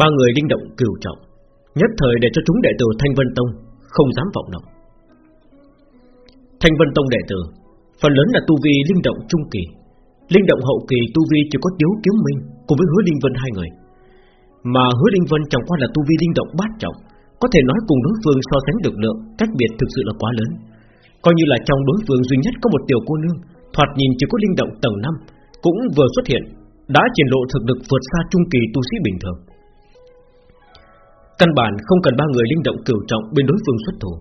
Ba người linh động cửu trọng, Nhất thời để cho chúng đệ tử Thanh Vân Tông Không dám vọng động. Thanh Vân Tông đệ tử, Phần lớn là tu vi linh động trung kỳ. Linh động hậu kỳ tu vi chỉ có Tiếu Kiếm Minh Cùng với hứa Linh Vân hai người. Mà hứa Linh Vân chẳng qua là tu vi linh động bát trọng, Có thể nói cùng đối phương so sánh được lượng Cách biệt thực sự là quá lớn. Coi như là trong đối phương duy nhất có một tiểu cô nương, Thoạt nhìn chỉ có linh động tầng 5 Cũng vừa xuất hiện, Đã triển lộ thực lực vượt xa trung kỳ tu sĩ bình thường. Căn bản không cần ba người linh động cửu trọng bên đối phương xuất thủ.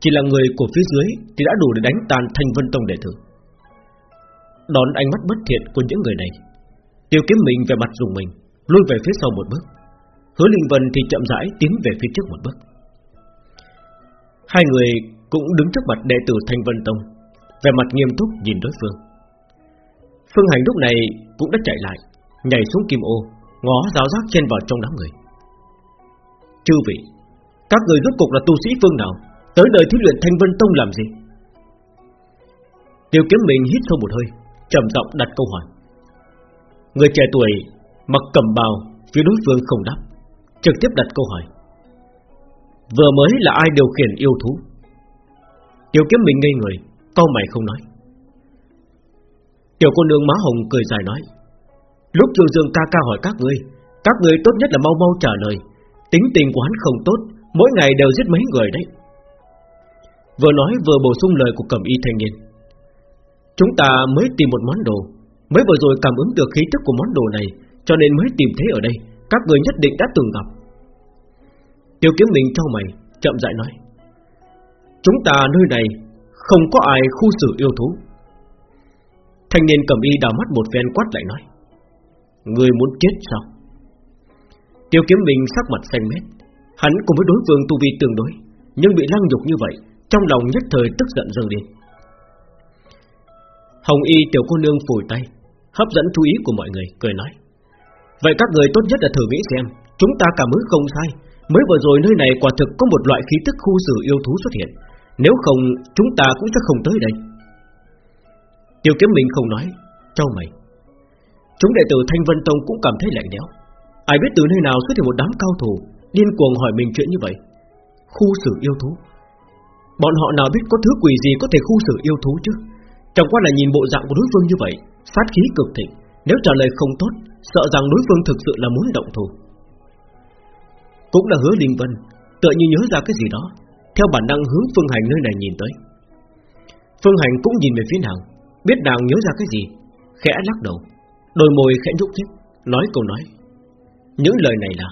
Chỉ là người của phía dưới Thì đã đủ để đánh tan thanh vân tông đệ tử. Đón ánh mắt bất thiện của những người này, Tiêu kiếm mình về mặt dùng mình, Lui về phía sau một bước. Hứa Linh Vân thì chậm rãi tiến về phía trước một bước. Hai người cũng đứng trước mặt đệ tử Thanh Vân Tông Về mặt nghiêm túc nhìn đối phương. Phương Hành lúc này cũng đã chạy lại, Nhảy xuống kim ô, Ngó giáo giác chen vào trong đám người. Chư vị, Các người rốt cục là tu sĩ phương nào? Tới đời thí luyện Thanh Vân Tông làm gì? Tiêu kiếm mình hít sâu một hơi, trầm giọng đặt câu hỏi. Người trẻ tuổi Mặc cầm bào, Phía đối phương không đáp, Trực tiếp đặt câu hỏi. Vừa mới là ai điều khiển yêu thú? Tiêu kiếm mình ngây người Câu mày không nói. Tiểu cô nương má hồng cười dài nói, Lúc Dương Dương ca ca hỏi các ngươi Các ngươi tốt nhất là mau mau trả lời. Tính tình của hắn không tốt, Mỗi ngày đều giết mấy người đấy. Vừa nói vừa bổ sung lời của cẩm y thanh niên. Chúng ta mới tìm một món đồ, Mới vừa rồi cảm ứng được khí tức của món đồ này, Cho nên mới tìm thấy ở đây, Các người nhất định đã từng gặp. Tiêu kiếm mình cho mày, Chậm rãi nói. Chúng ta nơi này Không có ai khu xử yêu thú. Thanh niên cầm y đào mắt một phen quát lại nói. Người muốn chết sao? Tiêu kiếm mình sắc mặt xanh mét. Hắn cùng với đối phương tu vi tương đối, Nhưng bị lăng nhục như vậy, Trong lòng nhất thời tức giận dâng lên. Hồng y tiểu cô nương phủi tay, Hấp dẫn chú ý của mọi người, Cười nói. Vậy các người tốt nhất là thử nghĩ xem, Chúng ta cảm ứng không sai. Mới vừa rồi nơi này quả thực có một loại khí tức khu xử yêu thú xuất hiện. Nếu không, chúng ta cũng sẽ không tới đây. Tiêu kiếm mình không nói Châu mày. Chúng đệ tử Thanh Vân Tông cũng cảm thấy lạnh lẽo. Ai biết từ nơi nào xuất hiện một đám cao thủ, Điên cuồng hỏi mình chuyện như vậy? Khu xử yêu thú. Bọn họ nào biết có thứ quỷ gì có thể khu xử yêu thú chứ? Chẳng qua là nhìn bộ dạng của đối phương như vậy, Sát khí cực thịnh, Nếu trả lời không tốt, Sợ rằng đối phương thực sự là muốn động thủ. Cũng là hứa Linh Vân, Tựa như nhớ ra cái gì đó, Theo bản năng hướng Phương Hành nơi này nhìn tới. Phương Hành cũng nhìn về phía nàng, Biết nàng nhớ ra cái gì, Khẽ lắc đầu, Đôi môi khẽ nhúc nhích, Nói câu nói. Những lời này là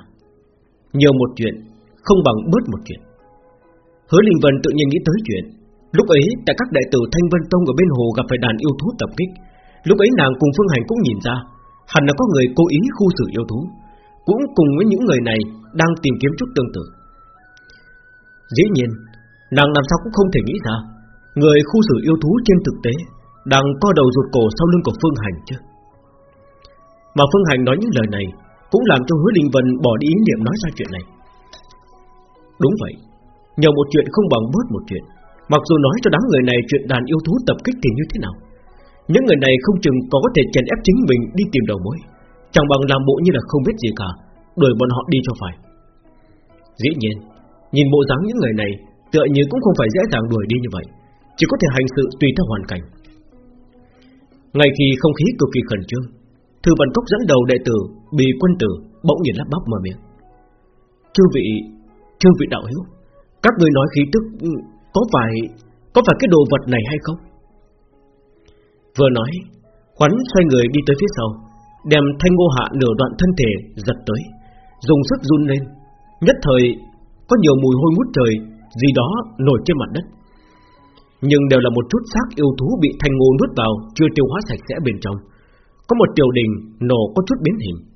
Nhiều một chuyện, Không bằng bớt một chuyện. Hứa Linh Vân tự nhiên nghĩ tới chuyện, Lúc ấy tại các đại tử Thanh Vân Tông ở bên hồ gặp phải đàn yêu thú tập kích. Lúc ấy nàng cùng Phương Hành cũng nhìn ra, Hẳn là có người cố ý khu xử yêu thú, Cũng cùng với những người này Đang tìm kiếm chút tương tự. Dĩ nhiên, Nàng làm sao cũng không thể nghĩ ra, Người khu xử yêu thú trên thực tế Đang co đầu rụt cổ sau lưng của Phương Hành chứ. Mà Phương Hành nói những lời này cũng làm cho hứa Linh Vân bỏ đi ý niệm nói ra chuyện này. Đúng vậy, Nhờ một chuyện không bằng bớt một chuyện. Mặc dù nói cho đám người này chuyện đàn yêu thú tập kích thì như thế nào? Những người này không chừng có có thể chèn ép chính mình đi tìm đầu mối. Chẳng bằng làm bộ như là không biết gì cả, Đuổi bọn họ đi cho phải. Dĩ nhiên, Nhìn bộ dáng những người này, Tựa như cũng không phải dễ dàng đuổi đi như vậy. Chỉ có thể hành sự tùy theo hoàn cảnh. Ngay khi không khí cực kỳ khẩn trương, Thư Văn Cốc dẫn đầu đệ tử Bì quân tử bỗng nhiên lắp bắp mở miệng. Chư vị Chư vị đạo hữu, Các người nói khí tức ừ, có phải Có phải cái đồ vật này hay không? Vừa nói Huấn xoay người đi tới phía sau, Đem thanh ngô hạ nửa đoạn thân thể giật tới, Dùng sức run lên. Nhất thời, có nhiều mùi hôi ngút trời Gì đó nổi trên mặt đất. Nhưng đều là một chút xác yêu thú Bị thanh ngô nuốt vào, Chưa tiêu hóa sạch sẽ bên trong. Có một tiểu đình nổ có chút biến hình.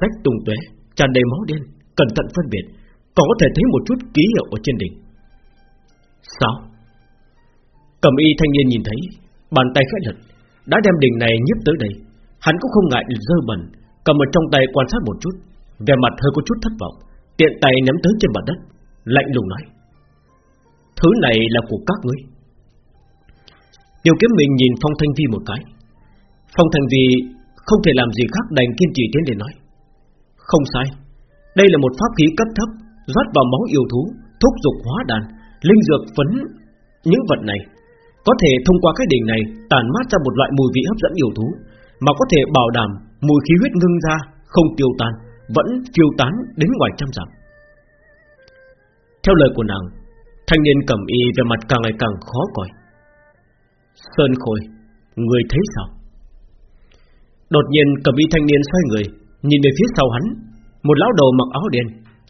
Rách tung tóe tràn đầy máu đen, Cẩn thận phân biệt Còn có thể thấy một chút ký hiệu ở trên đỉnh. Sao? Cầm y thanh niên nhìn thấy, Bàn tay khẽ lật Đã đem đỉnh này nhấp tới đây. Hắn cũng không ngại dơ bẩn, Cầm ở trong tay quan sát một chút, vẻ mặt hơi có chút thất vọng, Tiện tay ném tới trên mặt đất, Lạnh lùng nói, Thứ này là của các ngươi. Tiêu kiếm mình nhìn Phong Thanh Vi một cái. Phong Thanh Vi không thể làm gì khác đành kiên trì tiến lên nói không sai Đây là một pháp khí cấp thấp rót vào máu yêu thú, thúc dục hóa đàn, linh dược phấn những vật này có thể thông qua cái đỉnh này tản mát ra một loại mùi vị hấp dẫn yêu thú, mà có thể bảo đảm mùi khí huyết ngưng ra không tiêu tan, vẫn phiêu tán đến ngoài trăm dặm. Theo lời của nàng, thanh niên cầm y về mặt càng ngày càng khó coi. Sơn Khôi, người thấy sao? Đột nhiên cầm y thanh niên xoay người, nhìn về phía sau hắn, một lão đầu mặc áo đen,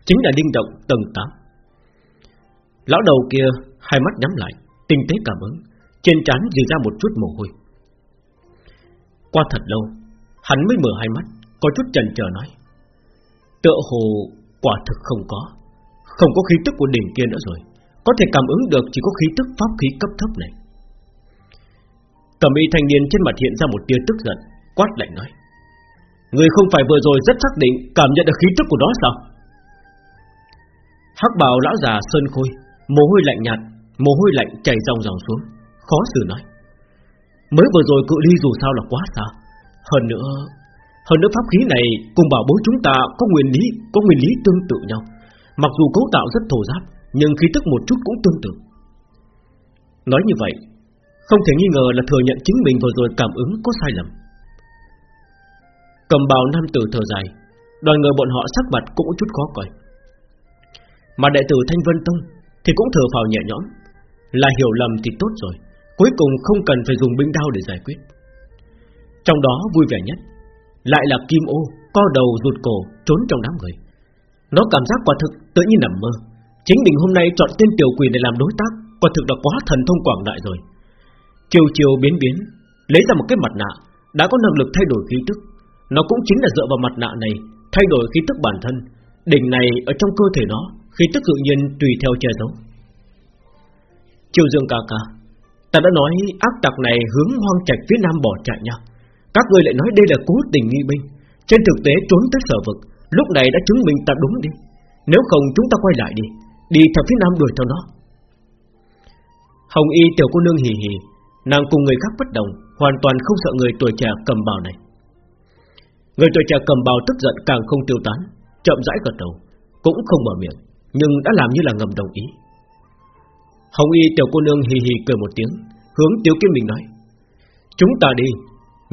chính là Đinh Động tầng 8. Lão đầu kia hai mắt nhắm lại, tinh tế cảm ứng, trên trán dì ra một chút mồ hôi. Qua thật lâu, hắn mới mở hai mắt, có chút chần chờ nói: "Tựa hồ quả thực không có, không có khí tức của đỉnh kia nữa rồi, có thể cảm ứng được chỉ có khí tức pháp khí cấp thấp này." Cầm y thanh niên trên mặt hiện ra một tia tức giận, quát lạnh nói: Người không phải vừa rồi rất xác định Cảm nhận được khí tức của nó sao? Hắc bào lão già sơn khôi, Mồ hôi lạnh nhạt, Mồ hôi lạnh chảy dòng dòng xuống, Khó xử nói. Mới vừa rồi cự ly dù sao là quá xa. Hơn nữa Hơn nữa pháp khí này cùng bảo bối chúng ta Có nguyên lý, có nguyên lý tương tự nhau. Mặc dù cấu tạo rất thô giáp, Nhưng khí tức một chút cũng tương tự. Nói như vậy, Không thể nghi ngờ là thừa nhận chính mình vừa rồi cảm ứng có sai lầm. Cầm bào nam tử thở dài. Đoàn người bọn họ sắc mặt cũng chút khó coi. Mà đệ tử Thanh Vân Tông Thì cũng thở phào nhẹ nhõm. Là hiểu lầm thì tốt rồi, Cuối cùng không cần phải dùng binh đao để giải quyết. Trong đó vui vẻ nhất Lại là Kim Ô Co đầu rụt cổ trốn trong đám người. Nó cảm giác quả thực tự nhiên nằm mơ. Chính mình hôm nay chọn tên tiểu quỷ để làm đối tác, Quả thực là quá thần thông quảng đại rồi. Chiều chiều biến biến, Lấy ra một cái mặt nạ, Đã có năng lực thay đổi khí tức nó cũng chính là dựa vào mặt nạ này, Thay đổi khí tức bản thân, Đỉnh này ở trong cơ thể nó, Khí tức tự nhiên tùy theo che giấu. Triều Dương ca ca, Ta đã nói ác tặc này hướng hoang trạch phía nam bỏ chạy nha. Các người lại nói đây là cố tình nghi binh, Trên thực tế trốn tới sở vực, Lúc này đã chứng minh ta đúng đi. Nếu không chúng ta quay lại đi Đi theo phía nam đuổi theo nó. Hồng y tiểu cô nương hì hì, Nàng cùng người khác bất đồng, Hoàn toàn không sợ người tuổi trẻ cầm bào này. Người tuổi trẻ cầm bào tức giận càng không tiêu tán, Chậm rãi gật đầu, Cũng không mở miệng, Nhưng đã làm như là ngầm đồng ý. Hồng y tiểu cô nương hì hì cười một tiếng, Hướng tiểu Kiếm mình nói, Chúng ta đi,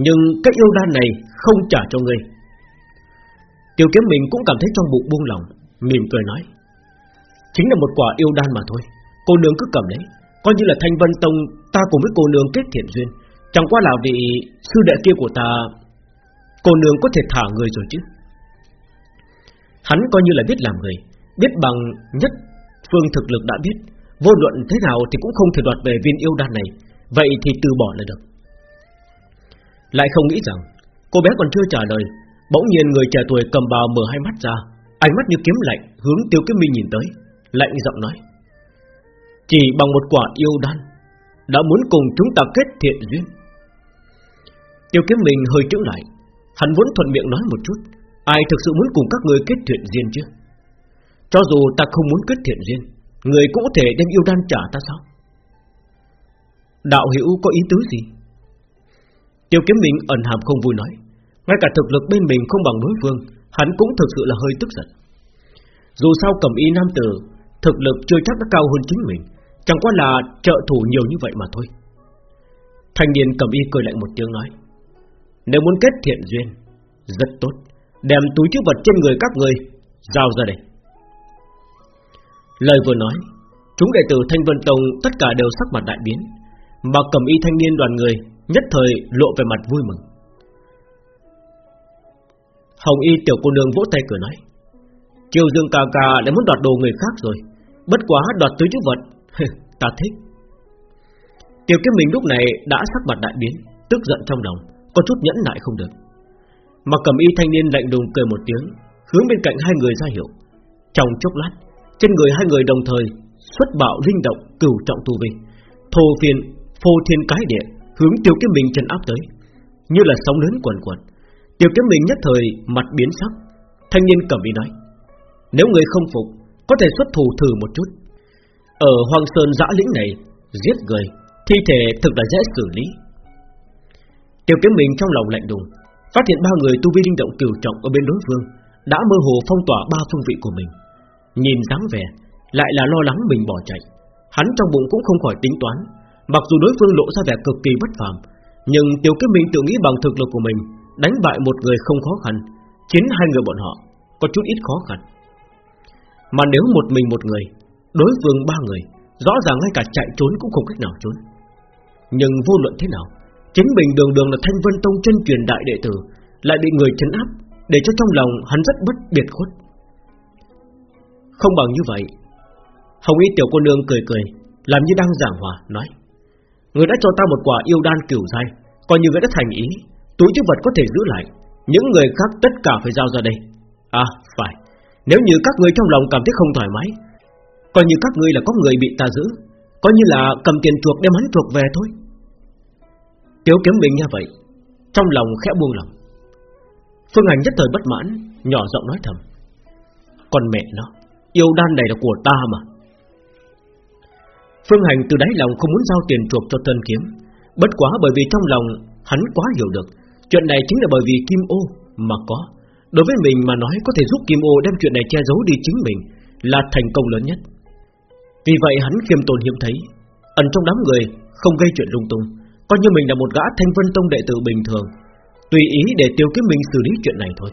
Nhưng cái yêu đan này không trả cho ngươi. Tiểu Kiếm mình cũng cảm thấy trong bụng buông lòng, Mỉm cười nói, Chính là một quả yêu đan mà thôi, Cô nương cứ cầm lấy, Coi như là Thanh Vân Tông, Ta cùng với cô nương kết thiện duyên, Chẳng qua là vị sư đệ kia của ta Cô nương có thể thả người rồi chứ? Hắn coi như là biết làm người, Biết bằng nhất Phương thực lực đã biết, Vô luận thế nào thì cũng không thể đoạt về viên yêu đan này, Vậy thì từ bỏ là được. Lại không nghĩ rằng, Cô bé còn chưa trả lời, Bỗng nhiên người trẻ tuổi cầm bào mở hai mắt ra, Ánh mắt như kiếm lạnh hướng tiêu kiếm minh nhìn tới, Lạnh giọng nói, Chỉ bằng một quả yêu đan, Đã muốn cùng chúng ta kết thiện duyên. Tiêu kiếm minh hơi trứng lại Hắn vốn thuận miệng nói một chút. Ai thực sự muốn cùng các người kết thiện duyên chứ? Cho dù ta không muốn kết thiện duyên, Người cũng có thể đem yêu đan trả ta sao? Đạo hữu có ý tứ gì? Tiêu kiếm mình ẩn hàm không vui nói. Ngay cả thực lực bên mình không bằng đối phương, Hắn cũng thực sự là hơi tức giận. Dù sao cầm y nam tử, Thực lực chưa chắc đã cao hơn chính mình. Chẳng qua là trợ thủ nhiều như vậy mà thôi. Thanh niên cầm y cười lạnh một tiếng nói nếu muốn kết thiện duyên, Rất tốt. Đem túi chứa vật trên người các người, Giao ra đây. Lời vừa nói, Chúng đệ tử Thanh Vân Tông tất cả đều sắc mặt đại biến. Mà cầm y thanh niên đoàn người, Nhất thời lộ về mặt vui mừng. Hồng y tiểu cô nương vỗ tay cười nói Kiều Dương ca ca đã muốn đoạt đồ người khác rồi. Bất quá đoạt túi chứa vật Ta thích. Tiểu kiếm mình lúc này đã sắc mặt đại biến, Tức giận trong lòng có chút nhẫn nại không được. Mà cầm y thanh niên lạnh lùng cười một tiếng, Hướng bên cạnh hai người ra hiệu. Trong chốc lát, Trên người hai người đồng thời Xuất bạo linh động cửu trọng tu vi Thô phiền phô thiên cái địa, Hướng tiêu kiếm mình chân áp tới. Như là sóng lớn quần quần Tiêu kiếm mình nhất thời mặt biến sắc. Thanh niên cầm y nói, Nếu người không phục, Có thể xuất thủ thử một chút. Ở Hoàng Sơn dã lĩnh này, Giết người, Thi thể thực là dễ xử lý. Tiêu kiếm mình trong lòng lạnh đùng Phát hiện ba người tu vi linh động cửu trọng ở bên đối phương, Đã mơ hồ phong tỏa ba phương vị của mình. Nhìn dáng vẻ, Lại là lo lắng mình bỏ chạy. Hắn trong bụng cũng không khỏi tính toán, Mặc dù đối phương lộ ra vẻ cực kỳ bất phàm, Nhưng Tiêu Kiếm Minh tự nghĩ bằng thực lực của mình, Đánh bại một người không khó khăn Chiến hai người bọn họ Có chút ít khó khăn. Mà nếu một mình một người, Đối phương ba người, Rõ ràng ngay cả chạy trốn cũng không cách nào trốn. Nhưng vô luận thế nào Chính mình đường đường là Thanh Vân Tông chân truyền đại đệ tử, Lại bị người chấn áp, Để cho trong lòng hắn rất bất biệt khuất. Không bằng như vậy, Hồng Y tiểu cô nương cười cười, Làm như đang giảng hòa, nói, Người đã cho ta một quả yêu đan cửu dai Coi như người đã thành ý, Túi chứa vật có thể giữ lại, Những người khác tất cả phải giao ra đây. À phải, Nếu như các người trong lòng cảm thấy không thoải mái, Coi như các ngươi là có người bị ta giữ, Coi như là cầm tiền chuộc đem hắn chuộc về thôi. Tiếu kiếm mình như vậy, Trong lòng khẽ buông lòng. Phương Hành nhất thời bất mãn, Nhỏ giọng nói thầm Còn mẹ nó, Yêu đan này là của ta mà. Phương Hành từ đáy lòng không muốn giao tiền chuộc cho tân kiếm, Bất quá bởi vì trong lòng Hắn quá hiểu được, Chuyện này chính là bởi vì Kim Ô mà có. Đối với mình mà nói có thể giúp Kim Ô đem chuyện này che giấu đi chính mình Là thành công lớn nhất. Vì vậy hắn khiêm tồn hiếm thấy, Ẩn trong đám người không gây chuyện lung tung. Coi như mình là một gã thanh vân tông đệ tử bình thường, Tùy ý để tiêu kiếm mình xử lý chuyện này thôi.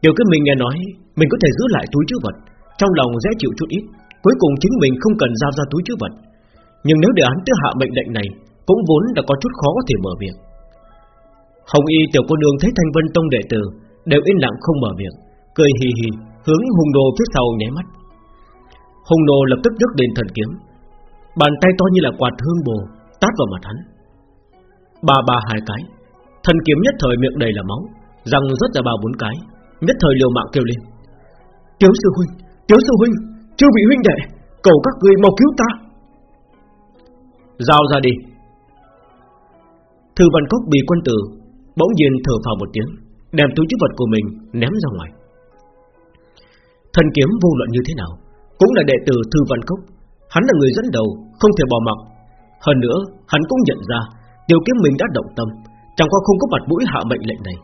Tiêu kiếm mình nghe nói, Mình có thể giữ lại túi chứa vật, Trong lòng dễ chịu chút ít, Cuối cùng chính mình không cần giao ra túi chứa vật. Nhưng nếu để án tứ hạ mệnh lệnh này, Cũng vốn đã có chút khó có thể mở miệng. Hồng Y tiểu cô nương thấy Thanh Vân Tông đệ tử Đều yên lặng không mở miệng, Cười hì hì, hướng hùng đồ phía sau nháy mắt. Hùng đồ lập tức nhấc đến thần kiếm, Bàn tay to như là quạt hương bồ Tát vào mặt hắn. Ba ba hai cái Thần kiếm nhất thời miệng đầy là máu Răng rất là ba bốn cái Nhất thời liều mạng kêu lên. Tiếu sư huynh, tiếu sư huynh chưa bị huynh đệ Cầu các người mau cứu ta. Giao ra đi. Thư văn cốc bị quân tử Bỗng nhiên thở phào một tiếng Đem túi chứa vật của mình ném ra ngoài. Thần kiếm vô luận như thế nào Cũng là đệ tử Thư văn cốc Hắn là người dẫn đầu Không thể bỏ mặc hơn nữa, hắn cũng nhận ra Điều kiếm mình đã động tâm, Chẳng qua không có mặt mũi hạ mệnh lệnh này.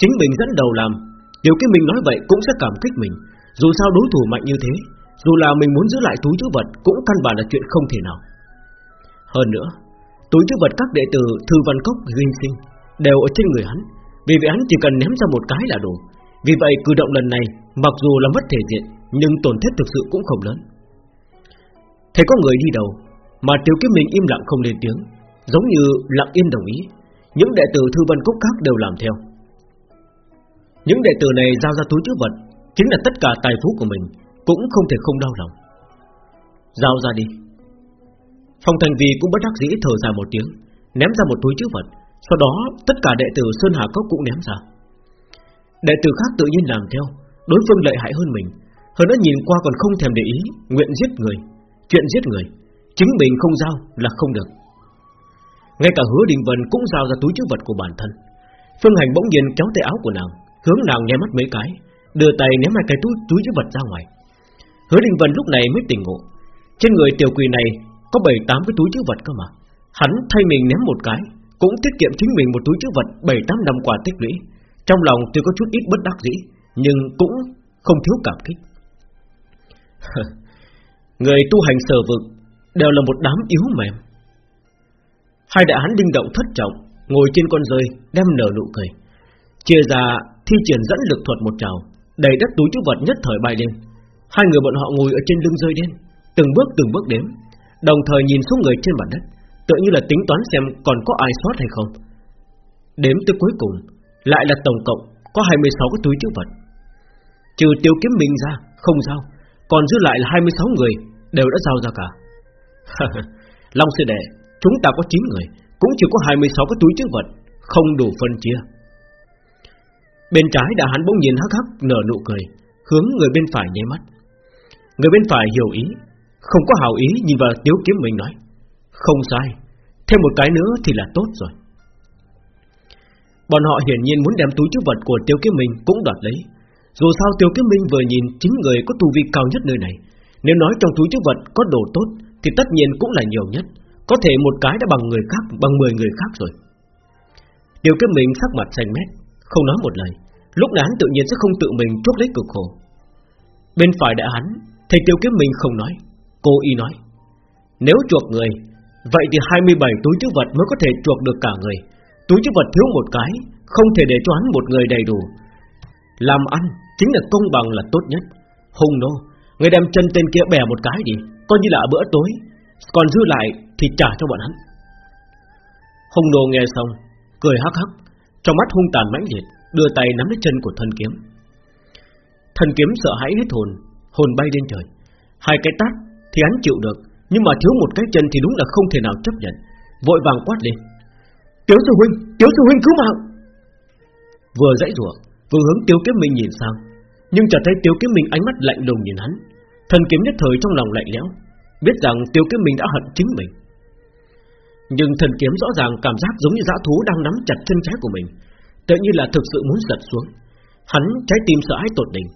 Chính mình dẫn đầu làm Điều kiếm mình nói vậy cũng sẽ cảm kích mình. Dù sao đối thủ mạnh như thế, dù là mình muốn giữ lại túi chữ vật Cũng căn bản là chuyện không thể nào. Hơn nữa, Túi chữ vật các đệ tử Thư Văn Cốc, Duyên Sinh Đều ở trên người hắn, Vì vậy hắn chỉ cần ném ra một cái là đủ. Vì vậy cử động lần này, Mặc dù là mất thể diện, Nhưng tổn thất thực sự cũng không lớn. Thấy có người đi đầu mà Tiêu Kiếm Minh im lặng không lên tiếng. Giống như lặng im đồng ý. Những đệ tử Thư Văn cúc khác đều làm theo. Những đệ tử này giao ra túi chứa vật, Chính là tất cả tài phú của mình, cũng không thể không đau lòng. Giao ra đi. Phong Thành Vi cũng bất đắc dĩ thở dài một tiếng, Ném ra một túi chứa vật. Sau đó, tất cả đệ tử Sơn Hà Cốc cũng ném ra. Đệ tử khác tự nhiên làm theo, Đối phương lợi hại hơn mình. Hơn nữa nhìn qua còn không thèm để ý, Nguyện giết người, Chuyện giết người. Chính mình không giao là không được. Ngay cả hứa Đình Vân cũng giao ra túi chứa vật của bản thân. Phương Hành bỗng nhiên kéo tay áo của nàng Hướng nàng nhé mắt mấy cái Đưa tay ném hai cái túi, túi chứa vật ra ngoài. Hứa Đình Vân lúc này mới tỉnh ngộ. Trên người tiểu quỷ này Có 7-8 cái túi chứa vật cơ mà. Hắn thay mình ném một cái Cũng tiết kiệm chính mình một túi chứa vật 7-8 năm quả tích lũy. Trong lòng tuy có chút ít bất đắc dĩ Nhưng cũng không thiếu cảm kích. Người tu hành sở vực Đều là một đám yếu mềm. Hai đại hán đinh động thất trọng, Ngồi trên con rơi, Đem nở nụ cười. Chia ra, thi triển dẫn lực thuật một trào, Đầy đất túi chứa vật nhất thời bay lên. Hai người bọn họ ngồi ở trên lưng rơi đen, Từng bước từng bước đếm, Đồng thời nhìn xuống người trên mặt đất Tự như là tính toán xem còn có ai sót hay không. Đếm tới cuối cùng, Lại là tổng cộng có 26 cái túi chữ vật. Trừ tiêu kiếm mình ra, Không sao, Còn giữ lại là 26 người, Đều đã giao ra cả. Long sư đệ, Chúng ta có 9 người, Cũng chỉ có 26 cái túi chữ vật, Không đủ phân chia. Bên trái đã hắn bỗng nhìn hắc hắc, nở nụ cười, Hướng người bên phải nháy mắt. Người bên phải hiểu ý, Không có hào ý nhìn vào Tiếu Kiếm Minh nói, Không sai, Thêm một cái nữa thì là tốt rồi. Bọn họ hiển nhiên muốn đem túi chứa vật của Tiêu Kiếm Minh cũng đoạt lấy. Dù sao Tiêu Kiếm Minh vừa nhìn, chính người có tu vi cao nhất nơi này. Nếu nói trong túi chứa vật có đồ tốt thì tất nhiên cũng là nhiều nhất. Có thể một cái đã bằng người khác, Bằng 10 người khác rồi. Tiêu Kiếm mình sắc mặt xanh mét, Không nói một lời. Lúc này hắn tự nhiên sẽ không tự mình chuốc lấy cực khổ. Bên phải đại hắn, Thầy tiêu kiếm mình không nói, Cô y nói, Nếu chuộc người, Vậy thì 27 túi chữ vật mới có thể chuộc được cả người. Túi chữ vật thiếu một cái, Không thể để cho hắn một người đầy đủ. Làm ăn chính là công bằng là tốt nhất. Hùng nô Người đem chân tên kia bẻ một cái đi Coi như là bữa tối. Còn dư lại thì trả cho bọn hắn. Hùng nô nghe xong Cười hắc hắc Trong mắt hung tàn mãnh liệt Đưa tay nắm lấy chân của thân kiếm. Thần kiếm sợ hãi hết hồn Hồn bay lên trời. Hai cái tát thì hắn chịu được Nhưng mà thiếu một cái chân thì đúng là không thể nào chấp nhận Vội vàng quát lên. Tiếu sư huynh, tiếu sư huynh cứu mạng! Vừa dãy rủa Vừa hướng tiếu kiếm minh nhìn sang Nhưng chợt thấy tiếu kiếm minh ánh mắt lạnh lùng nhìn hắn. Thần kiếm nhất thời trong lòng lạnh lẽo Biết rằng tiêu kiếm mình đã hận chính mình. Nhưng thần kiếm rõ ràng cảm giác giống như dã thú đang nắm chặt chân trái của mình Tự như là thực sự muốn giật xuống. Hắn trái tim sợ hãi tột đỉnh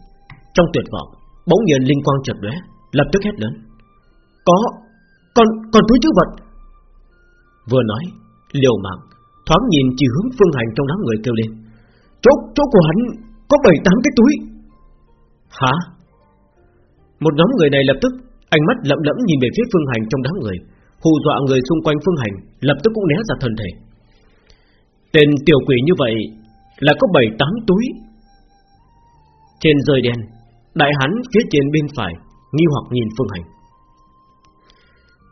Trong tuyệt vọng Bỗng nhiên linh quang chợt lóe Lập tức hét lớn. Có Còn, còn túi chữ vật! Vừa nói Liều mạng Thoáng nhìn chỉ hướng phương hành trong đám người kêu lên. Chỗ, chỗ của hắn Có bảy tám cái túi. Hả? Một nhóm người này lập tức, Ánh mắt lẫm lẫm nhìn về phía phương hành trong đám người. Hù dọa người xung quanh phương hành, Lập tức cũng né ra thân thể. Tên tiểu quỷ như vậy Là có bảy tám túi. Trên rơi đen Đại hắn phía trên bên phải Nghi hoặc nhìn phương hành.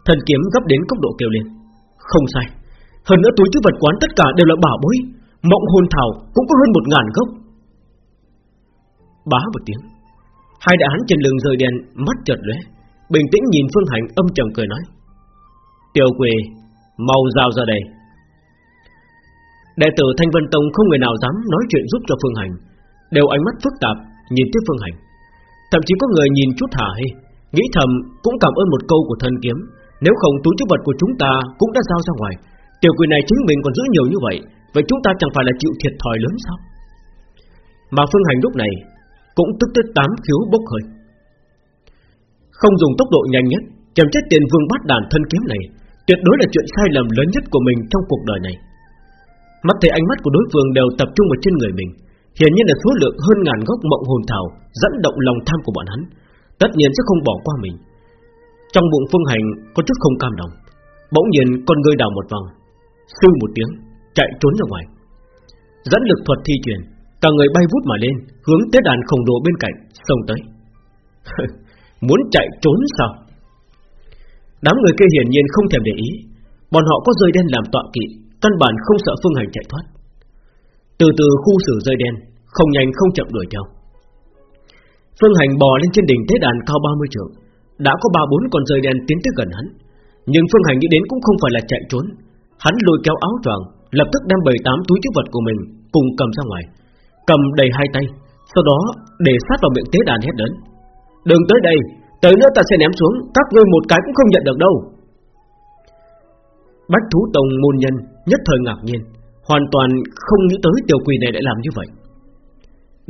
Thần kiếm gấp đến cấp độ kêu lên. Không sai. Hơn nữa túi thứ vật quán tất cả đều là bảo bối. Mộng hồn thảo cũng có hơn một ngàn gốc. Bá một tiếng. Hai đại hắn trên lưng rời đèn Mắt chợt lóe, Bình tĩnh nhìn phương hành âm trầm cười nói, Tiểu quỷ Mau giao ra đây. Đệ tử Thanh Vân Tông không người nào dám nói chuyện giúp cho Phương Hành, Đều ánh mắt phức tạp Nhìn tiếp Phương Hành. Thậm chí có người nhìn chút hả hê, Nghĩ thầm cũng cảm ơn một câu của thân kiếm, Nếu không túi chứa vật của chúng ta Cũng đã giao ra ngoài, Tiểu quỷ này chính mình còn giữ nhiều như vậy Vậy chúng ta chẳng phải là chịu thiệt thòi lớn sao? Mà Phương Hành lúc này cũng tức tới tám khiếu bốc hơi. Không dùng tốc độ nhanh nhất Chém chết tiền vương bát đàn thân kiếm này, Tuyệt đối là chuyện sai lầm lớn nhất của mình trong cuộc đời này. Mắt thấy ánh mắt của đối phương đều tập trung vào trên người mình, Hiển nhiên là số lượng hơn ngàn gốc mộng hồn thảo Dẫn động lòng tham của bọn hắn, Tất nhiên sẽ không bỏ qua mình. Trong bụng phương hành có chút không cam lòng, Bỗng nhiên con người đảo một vòng Sư một tiếng, Chạy trốn ra ngoài. Dẫn lực thuật thi truyền Cả người bay vút mà lên, Hướng tới đàn khổng lồ bên cạnh, Xông tới. Muốn chạy trốn sao? Đám người kia hiển nhiên không thèm để ý. Bọn họ có rơi đen làm tọa kỵ, Căn bản không sợ phương hành chạy thoát. Từ từ khu xử rơi đen, Không nhanh không chậm đuổi theo. Phương hành bò lên trên đỉnh thế đàn cao 30 trượng. Đã có ba bốn con rơi đen tiến tới gần hắn. Nhưng Phương hành nghĩ đến cũng không phải là chạy trốn. Hắn lôi kéo áo choàng, Lập tức đem bảy tám túi chứa vật của mình Cùng cầm ra ngoài. Cầm đầy hai tay, Sau đó để sát vào miệng tế đàn hét lớn. Đừng tới đây, Tới nữa ta sẽ ném xuống, Các ngươi một cái cũng không nhận được đâu. Bách thú tông môn nhân Nhất thời ngạc nhiên, Hoàn toàn không nghĩ tới tiểu quỷ này lại làm như vậy.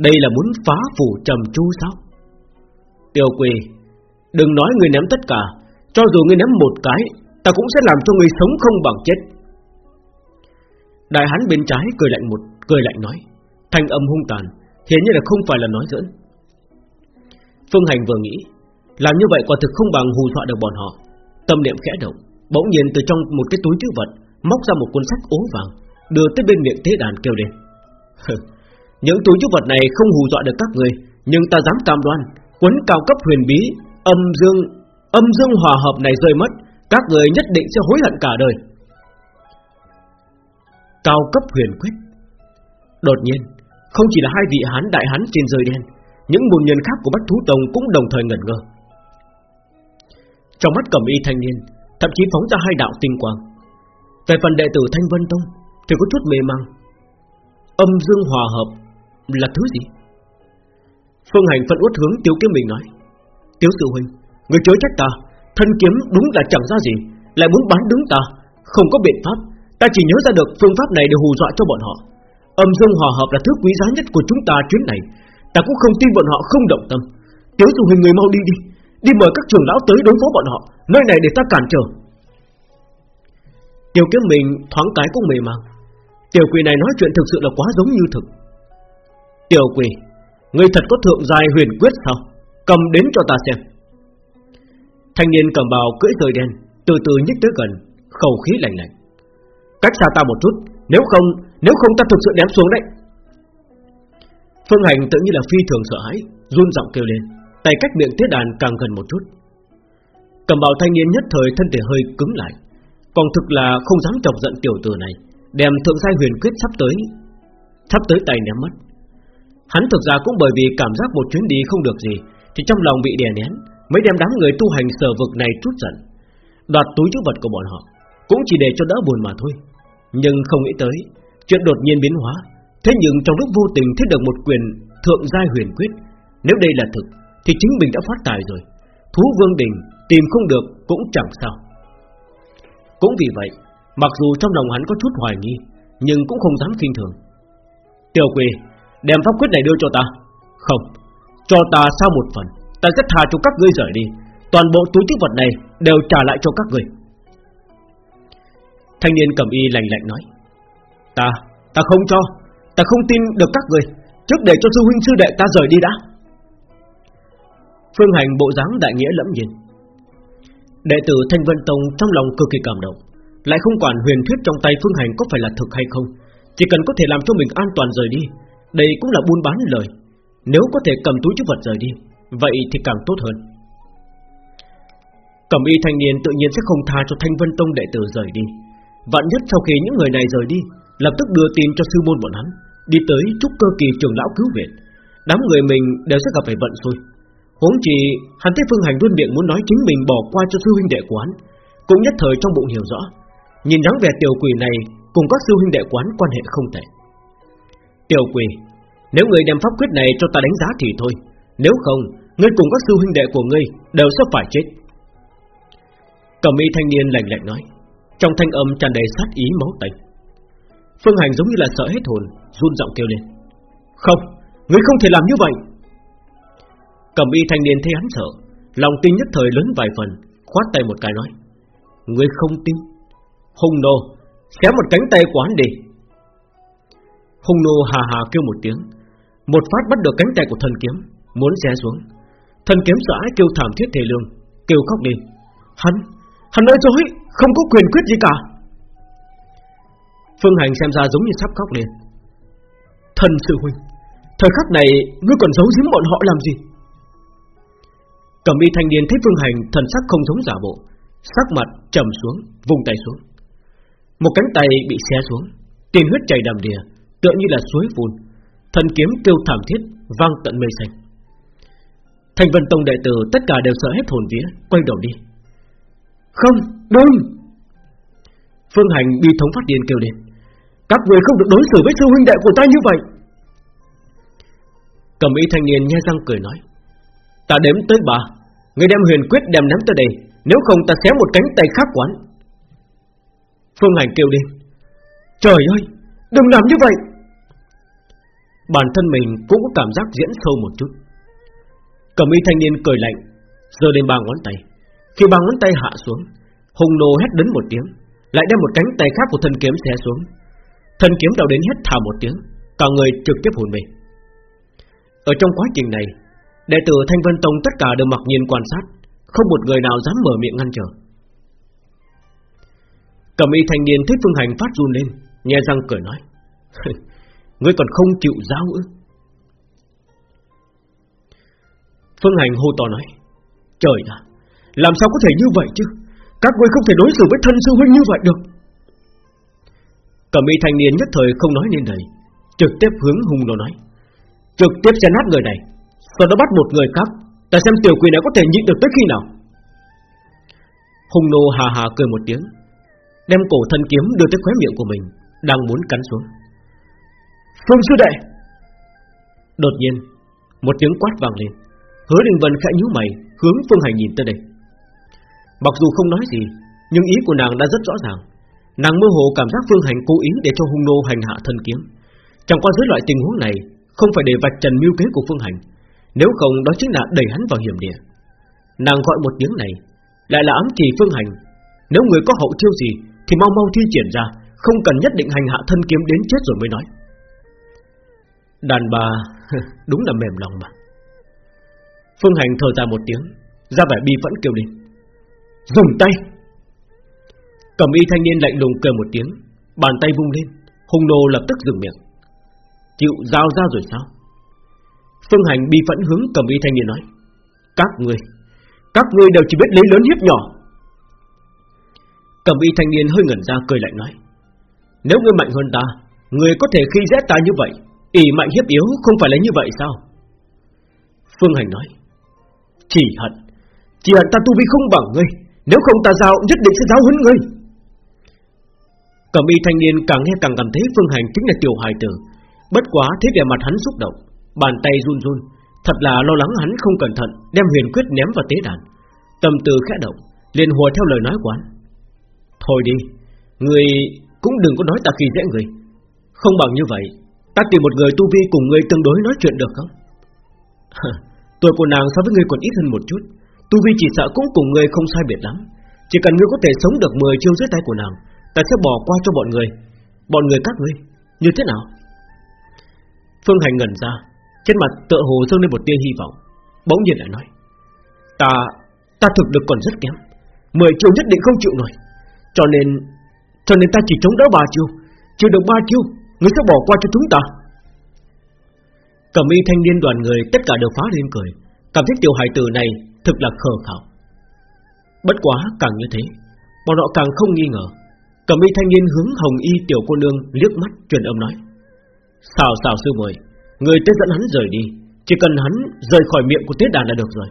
Đây là muốn phá phủ trầm chu sao? Tiểu quỷ, Đừng nói người ném tất cả, Cho dù người ném một cái, Ta cũng sẽ làm cho người sống không bằng chết. Đại hán bên trái cười lạnh một, Cười lạnh nói Thanh âm hung tàn, Hiển nhiên là không phải là nói giỡn. Phương Hành vừa nghĩ, Làm như vậy quả thực không bằng hù dọa được bọn họ. Tâm niệm khẽ động, Bỗng nhiên từ trong một cái túi chữ vật, Móc ra một cuốn sách ố vàng, Đưa tới bên miệng tế đàn kêu lên. Những túi chữ vật này không hù dọa được các người, Nhưng ta dám cam đoan, Cuốn cao cấp huyền bí, Âm dương Âm dương hòa hợp này rơi mất, Các người nhất định sẽ hối hận cả đời. Cao cấp huyền quyết. Đột nhiên không chỉ là hai vị hán đại hán trên rơi đen, Những môn nhân khác của Bách Thú Tông Cũng đồng thời ngẩn ngơ. Trong mắt cầm y thanh niên, Thậm chí phóng ra hai đạo tinh quang. Về phần đệ tử Thanh Vân Tông Thì có chút mê mang. Âm dương hòa hợp là thứ gì? Phương Hành phân uất hướng Tiếu Kiếm bình nói, Tiếu Sư Huynh, Người chối trách ta, Thân kiếm đúng là chẳng ra gì, Lại muốn bán đứng ta, Không có biện pháp. Ta chỉ nhớ ra được phương pháp này để hù dọa cho bọn họ. Âm dương hòa hợp là thứ quý giá nhất của chúng ta chuyến này. Ta cũng không tin bọn họ không động tâm. Tiếu Sư Huynh người mau đi đi. Đi mời các trưởng lão tới đối phó bọn họ. Nơi này để ta cản trở. Tiểu kiếm mình thoáng cái cũng mềm màng Tiểu quỷ này nói chuyện thực sự là quá giống như thực. Tiểu quỷ, Ngươi thật có thượng dài huyền quyết sao? Cầm đến cho ta xem. Thanh niên cầm bào cưỡi rời đen, Từ từ nhích tới gần, Khẩu khí lạnh lạnh. Cách xa ta một chút, Nếu không nếu không ta thực sự ném xuống đấy. Phương Hành tự như là phi thường sợ hãi, Run giọng kêu lên. Tay cách miệng tiết đàn càng gần một chút. Cầm bào thanh niên nhất thời thân thể hơi cứng lại. Còn thực là không dám chọc giận tiểu tử này, Đem thượng sai huyền quyết sắp tới Sắp tới tay ném mất. Hắn thực ra cũng bởi vì cảm giác một chuyến đi không được gì, Thì trong lòng bị đè nén, Mới đem đám người tu hành sở vực này chút giận. Đoạt túi chữ vật của bọn họ, Cũng chỉ để cho đỡ buồn mà thôi. Nhưng không nghĩ tới Chuyện đột nhiên biến hóa. Thế nhưng trong lúc vô tình thấy được một quyền Thượng giai huyền quyết, Nếu đây là thực, Thì chính mình đã phát tài rồi. Thú vương đình tìm không được cũng chẳng sao. Cũng vì vậy, Mặc dù trong lòng hắn có chút hoài nghi, Nhưng cũng không dám kinh thường. Tiểu quỳ, Đem pháp quyết này đưa cho ta. Không, Cho ta sao một phần, Ta sẽ tha cho các ngươi rời đi. Toàn bộ túi thức vật này đều trả lại cho các ngươi. Thanh niên cầm y lạnh lạnh nói. Ta, ta không cho. Ta không tin được các người. Trước để cho sư huynh sư đệ ta rời đi đã. Phương Hành bộ dáng đại nghĩa lẫm nhìn, Đệ tử Thanh Vân Tông trong lòng cực kỳ cảm động. Lại không quản huyền thuyết trong tay Phương Hành có phải là thực hay không Chỉ cần có thể làm cho mình an toàn rời đi Đây cũng là buôn bán lời. Nếu có thể cầm túi chức vật rời đi Vậy thì càng tốt hơn. Cẩm y thanh niên tự nhiên sẽ không tha cho Thanh Vân Tông đệ tử rời đi. Vạn nhất sau khi những người này rời đi Lập tức đưa tin cho sư môn bọn hắn, Đi tới trúc cơ kỳ trường lão cứu viện. Đám người mình đều sẽ gặp phải vận xui Huống chi hắn thấy Phương Hành luôn miệng muốn nói chính mình bỏ qua cho sư huynh đệ quán Cũng nhất thời trong bụng hiểu rõ. Nhìn dáng vẻ tiểu quỷ này, Cùng các sư huynh đệ quán quan hệ không tệ. Tiểu quỷ, Nếu người đem pháp quyết này cho ta đánh giá thì thôi, Nếu không, Ngươi cùng các sư huynh đệ của ngươi Đều sẽ phải chết. Cẩm y thanh niên lạnh lạnh nói, Trong thanh âm tràn đầy sát ý máu tanh. Phương Hành giống như là sợ hết hồn Run giọng kêu lên. Không, ngươi không thể làm như vậy. Cầm y thanh niên thấy hắn sợ Lòng tin nhất thời lớn vài phần Khoát tay một cái nói Ngươi không tin. Hùng nô Xé một cánh tay của hắn đi. Hùng nô hà hà kêu một tiếng Một phát bắt được cánh tay của thần kiếm Muốn xé xuống. Thần kiếm sợ ái kêu thảm thiết thề lương Kêu khóc đi. Hắn, hắn nói dối Không có quyền quyết gì cả. Phương Hành xem ra giống như sắp khóc liền. Thần sư huynh Thời khắc này ngươi còn giấu giếm bọn họ làm gì? Cẩm y thanh niên thấy Phương Hành thần sắc không giống giả bộ Sắc mặt trầm xuống Vùng tay xuống. Một cánh tay bị xé xuống Tiền huyết chảy đầm đìa Tựa như là suối phun. Thần kiếm kêu thảm thiết Vang tận mây xanh. Thành Vân Tông đệ tử tất cả đều sợ hết hồn vía Quay đầu đi. Không, đừng! Phương Hành bi thống phát điên kêu lên. Các người không được đối xử với sư huynh đệ của ta như vậy. Cầm y thanh niên nhe răng cười nói Ta đếm tới bà, Người đem huyền quyết đem nắm tới đây Nếu không ta xé một cánh tay khác quán. Phương Hành kêu lên Trời ơi Đừng làm như vậy. Bản thân mình cũng có cảm giác diễn sâu một chút. Cầm y thanh niên cười lạnh giờ lên ba ngón tay. Khi ba ngón tay hạ xuống Hùng nô hét đến một tiếng Lại đem một cánh tay khác của thân kiếm xé xuống. Thân kiếm đào đến hết thả một tiếng, Cả người trực tiếp hồn mê Ở trong quá trình này, Đệ tử Thanh Vân Tông tất cả đều mặc nhiên quan sát, Không một người nào dám mở miệng ngăn trở. Cầm y thanh niên thích Phương Hành phát run lên Nghe răng cười nói Ngươi còn không chịu giáo ư? Phương Hành hô to nói, Trời ạ, Làm sao có thể như vậy chứ? Các ngươi không thể đối xử với thân sư huynh như vậy được. Cẩm y thanh niên nhất thời không nói nên lời, Trực tiếp hướng hung nó nói. Trực tiếp sẽ nát người này, Sau đó bắt một người khác, Ta xem tiểu quỷ này có thể nhịn được tới khi nào. Hung nô hà hà cười một tiếng, Đem cổ thân kiếm đưa tới khóe miệng của mình, Đang muốn cắn xuống. Phương sư đệ! Đột nhiên, Một tiếng quát vang lên, Hứa Đình Vân khẽ nhíu mày, Hướng Phương Hành nhìn tới đây. Mặc dù không nói gì, Nhưng ý của nàng đã rất rõ ràng. Nàng mơ hồ cảm giác Phương Hành cố ý để cho hung nô hành hạ thân kiếm. Chẳng qua dưới loại tình huống này, Không phải để vạch trần mưu kế của Phương Hành. Nếu không, đó chính là đẩy hắn vào hiểm địa. Nàng gọi một tiếng này, Lại là ám chỉ Phương Hành. Nếu người có hậu chiêu gì, Thì mau mau thi triển ra, Không cần nhất định hành hạ thân kiếm đến chết rồi mới nói. Đàn bà, đúng là mềm lòng mà. Phương Hành thở ra một tiếng, Ra vẻ bi vẫn kêu lên. Dùng tay! Cầm y thanh niên lạnh lùng cười một tiếng, Bàn tay vung lên Hùng nô lập tức dừng miệng. Chịu giao ra rồi sao? Phương Hành bi phẫn hướng cầm y thanh niên nói, Các người Các người đều chỉ biết lấy lớn hiếp nhỏ. Cầm y thanh niên hơi ngẩn ra cười lạnh nói, Nếu ngươi mạnh hơn ta, Ngươi có thể khi dễ ta như vậy, ỷ mạnh hiếp yếu không phải là như vậy sao? Phương Hành nói, Chỉ hận Chỉ hận ta tu vi không bằng ngươi, Nếu không ta giao nhất định sẽ giáo huấn ngươi. Cẩm y thanh niên càng nghe càng cảm thấy Phương Hành chính là tiểu hài tử. Bất quá thế vẻ mặt hắn xúc động, Bàn tay run run, Thật là lo lắng hắn không cẩn thận, Đem huyền quyết ném vào tế đàn. Tâm tư khẽ động, liền hùa theo lời nói quán. Thôi đi, Người cũng đừng có nói ta khi dễ người. Không bằng như vậy, Ta tìm một người tu vi cùng người tương đối nói chuyện được không? Tuổi của nàng so với người còn ít hơn một chút. Tu vi chỉ sợ cũng cùng người không sai biệt lắm. Chỉ cần ngươi có thể sống được 10 chiêu dưới tay của nàng Ta sẽ bỏ qua cho bọn người. Bọn người các ngươi Như thế nào? Phương Hành ngẩn ra Trên mặt tựa hồ dâng lên một tia hy vọng. Bỗng nhiên lại nói Ta, ta thực lực còn rất kém Mười chiêu nhất định không chịu nổi. Cho nên, cho nên ta chỉ chống đỡ ba chiêu Chưa được ba chiêu người sẽ bỏ qua cho chúng ta. Cẩm y thanh niên đoàn người Tất cả đều phá lên cười. Cảm thấy tiểu hải tử này thực là khờ khảo Bất quá càng như thế Bọn họ càng không nghi ngờ. Cẩm y thanh niên hướng hồng y tiểu cô nương liếc mắt truyền âm nói. Xào xào sư muội, Người tới dẫn hắn rời đi, Chỉ cần hắn rời khỏi miệng của tiết đàn là được rồi.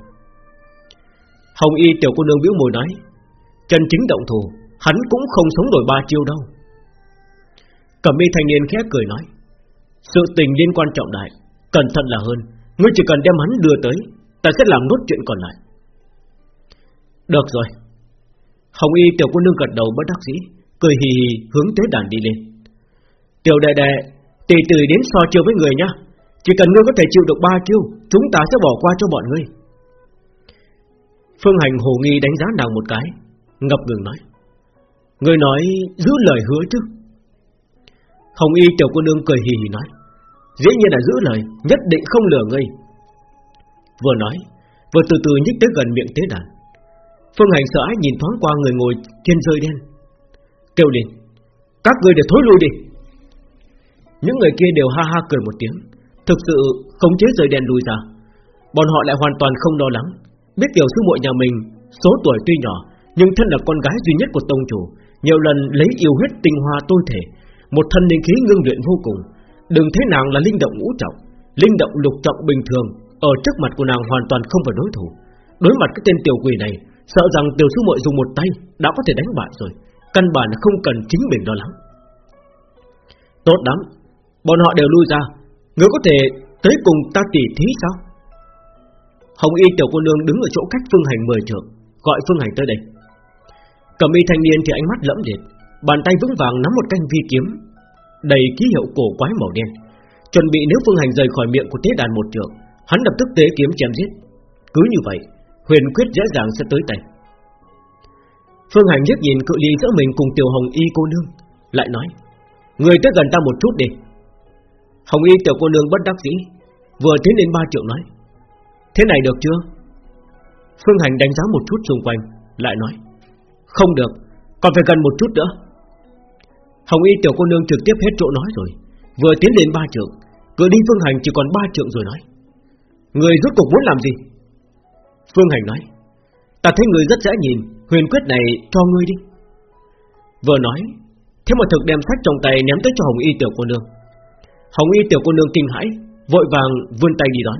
Hồng y tiểu cô nương biểu môi nói, Chân chính động thủ, Hắn cũng không sống nổi ba chiêu đâu. Cẩm y thanh niên khẽ cười nói, Sự tình liên quan trọng đại, Cẩn thận là hơn, Ngươi chỉ cần đem hắn đưa tới, Ta sẽ làm nốt chuyện còn lại. Được rồi. Hồng y tiểu cô nương gật đầu bất đắc dĩ. Cười hì hì hướng tới đàn đi lên. Tiểu đệ đệ, Tỷ tỷ đến so chiêu với người nhá. Chỉ cần ngươi có thể chịu được ba chiêu, Chúng ta sẽ bỏ qua cho bọn ngươi. Phương Hành hồ nghi đánh giá nàng một cái, Ngập ngừng nói. Ngươi nói giữ lời hứa chứ? Hồng y tiểu cô nương cười hì hì nói. Dĩ nhiên là giữ lời, Nhất định không lừa ngươi. Vừa nói, Vừa từ từ nhích tới gần miệng tế đàn. Phương Hành sợ ái nhìn thoáng qua người ngồi trên rơi đen. Kêu lên, Các người để thối lui đi. Những người kia đều ha ha cười một tiếng. Thực sự không chế rời đèn lui ra, Bọn họ lại hoàn toàn không lo lắng. Biết tiểu sư muội nhà mình, Số tuổi tuy nhỏ, Nhưng thân là con gái duy nhất của tông chủ, Nhiều lần lấy yêu huyết tinh hoa tôi thể, một thân linh khí ngưng luyện vô cùng. Đừng thấy nàng là linh động ngũ trọng, Linh động lục trọng bình thường, Ở trước mặt của nàng hoàn toàn không phải đối thủ. Đối mặt cái tên tiểu quỷ này, Sợ rằng tiểu sư muội dùng một tay Đã có thể đánh bại rồi. Căn bản không cần chính mình lo lắng. Tốt lắm, Bọn họ đều lui ra, Người có thể tới cùng ta tỉ thí sao? Hồng y tiểu cô nương đứng ở chỗ cách phương hành 10 trượng, Gọi phương hành tới đây. Cầm y thanh niên thì ánh mắt lẫm liệt, Bàn tay vững vàng nắm một canh vi kiếm, Đầy ký hiệu cổ quái màu đen. Chuẩn bị nếu phương hành rời khỏi miệng của tế đàn một trượng, Hắn lập tức tế kiếm chém giết. Cứ như vậy, Huyền quyết dễ dàng sẽ tới tay. Phương hành liếc nhìn cự ly giữa mình cùng tiểu hồng y cô nương, Lại nói, Người tới gần ta một chút đi. Hồng y tiểu cô nương bất đắc dĩ, Vừa tiến đến ba triệu nói, Thế này được chưa? Phương hành đánh giá một chút xung quanh, Lại nói, Không được, Còn phải gần một chút nữa. Hồng Y tiểu cô nương trực tiếp hết chỗ nói rồi, Vừa tiến đến ba trượng, cự đi Phương Hành chỉ còn ba trượng rồi nói, Người rốt cuộc muốn làm gì? Phương Hành nói, Ta thấy người rất dễ nhìn Huyền quyết này cho ngươi đi. Vừa nói Thế mà thực đem sách trong tay ném tới cho Hồng Y tiểu cô nương. Hồng Y tiểu cô nương kinh hãi Vội vàng vươn tay đi đón.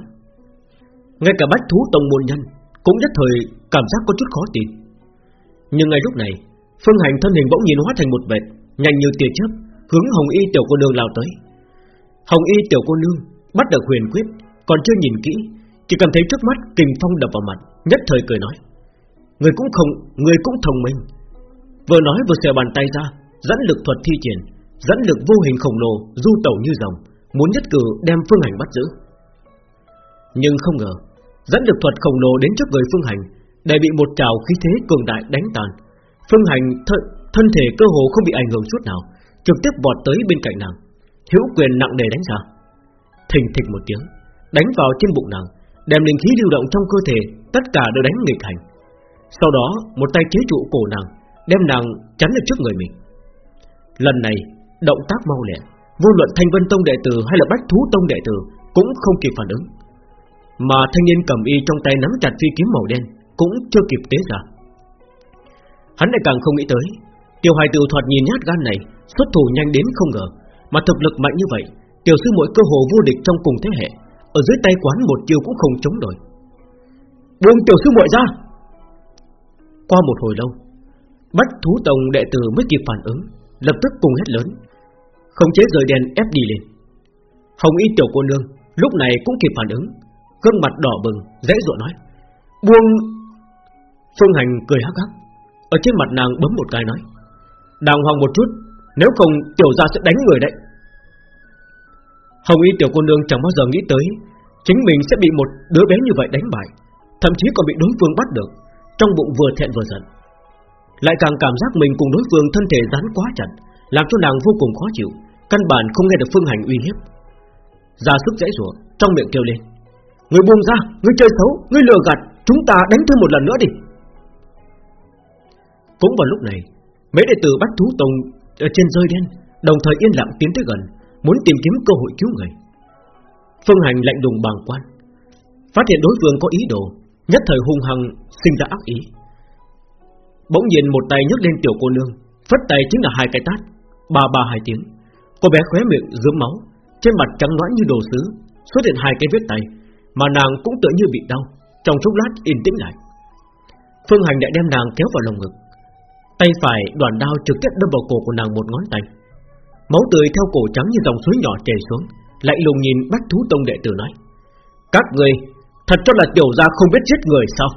Ngay cả bách thú tông môn nhân Cũng nhất thời cảm giác có chút khó tin. Nhưng ngay lúc này Phương Hành thân hình bỗng nhiên hóa thành một vệt nhanh như tia chớp hướng Hồng Y tiểu cô nương lao tới. Hồng Y tiểu cô nương bắt được huyền quyết, còn chưa nhìn kỹ, chỉ cảm thấy trước mắt kình phong đập vào mặt, nhất thời cười nói: người cũng không, người cũng thông minh. Vừa nói vừa xòe bàn tay ra, dẫn lực thuật thi triển, dẫn lực vô hình khổng lồ du tẩu như dòng muốn nhất cử đem Phương Hành bắt giữ. Nhưng không ngờ, dẫn lực thuật khổng lồ đến trước người Phương Hành, để bị một trào khí thế cường đại đánh tàn. Phương Hành Thân thể cơ hồ không bị ảnh hưởng chút nào Trực tiếp vọt tới bên cạnh nàng Hữu quyền nặng nề đánh ra Thình thịch một tiếng Đánh vào trên bụng nàng Đem linh khí lưu động trong cơ thể Tất cả đều đánh nghịch hành sau đó, một tay chế trụ cổ nàng, Đem nàng chắn ở trước người mình. Lần này, động tác mau lẹ, Vô luận Thanh Vân Tông đệ tử hay là Bách Thú Tông đệ tử Cũng không kịp phản ứng. Mà thanh niên cầm y trong tay nắm chặt phi kiếm màu đen Cũng chưa kịp tế ra. Hắn lại càng không nghĩ tới Tiểu hài tử thoạt nhìn nhát gan này Xuất thủ nhanh đến không ngờ, Mà thực lực mạnh như vậy, Tiểu sư mỗi cơ hồ vô địch trong cùng thế hệ, Ở dưới tay quán một chiêu cũng không chống nổi. Buông tiểu sư muội ra! Qua một hồi lâu Bách thú tông đệ tử mới kịp phản ứng, Lập tức cùng hét lớn Không chế rời đèn ép đi lên. Hồng y tiểu cô nương Lúc này cũng kịp phản ứng, Gương mặt đỏ bừng, dễ dụa nói, Buông. Phương hành cười hắc hắc, Ở trên mặt nàng bấm một cái nói, Đàng hoàng một chút, Nếu không tiểu gia sẽ đánh người đấy. Hồng y tiểu cô nương chẳng bao giờ nghĩ tới, Chính mình sẽ bị một đứa bé như vậy đánh bại, Thậm chí còn bị đối phương bắt được. Trong bụng vừa thẹn vừa giận. Lại càng cảm giác mình cùng đối phương thân thể dán quá chặt Làm cho nàng vô cùng khó chịu Căn bản không nghe được phương hành uy hiếp. Ra sức dãy rủa Trong miệng kêu lên Người buông ra, người chơi xấu, người lừa gạt Chúng ta đánh thêm một lần nữa đi. Cũng vào lúc này Mấy đệ tử bắt thú tông ở trên rơi đen Đồng thời yên lặng tiến tới gần Muốn tìm kiếm cơ hội cứu người. Phương Hành lạnh đùng bàng quan Phát hiện đối phương có ý đồ Nhất thời hung hăng, sinh ra ác ý. Bỗng nhiên một tay nhấc lên tiểu cô nương, Phất tay chính là hai cái tát. Ba ba hai tiếng, Cô bé khóe miệng dướm máu, Trên mặt trắng nõn như đồ sứ, Xuất hiện hai cái vết tay, Mà nàng cũng tựa như bị đau, Trong chốc lát yên tĩnh lại. Phương Hành đã đem nàng kéo vào lồng ngực. Tay phải đoàn đao trực tiếp đâm vào cổ của nàng một ngón tay. Máu tươi theo cổ trắng như dòng suối nhỏ chảy xuống, Lạnh lùng nhìn Bách Thú Tông đệ tử nói, Các người Thật cho là tiểu gia không biết giết người sao?